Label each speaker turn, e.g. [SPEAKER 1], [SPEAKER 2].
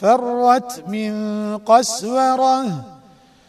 [SPEAKER 1] فرت من قسوره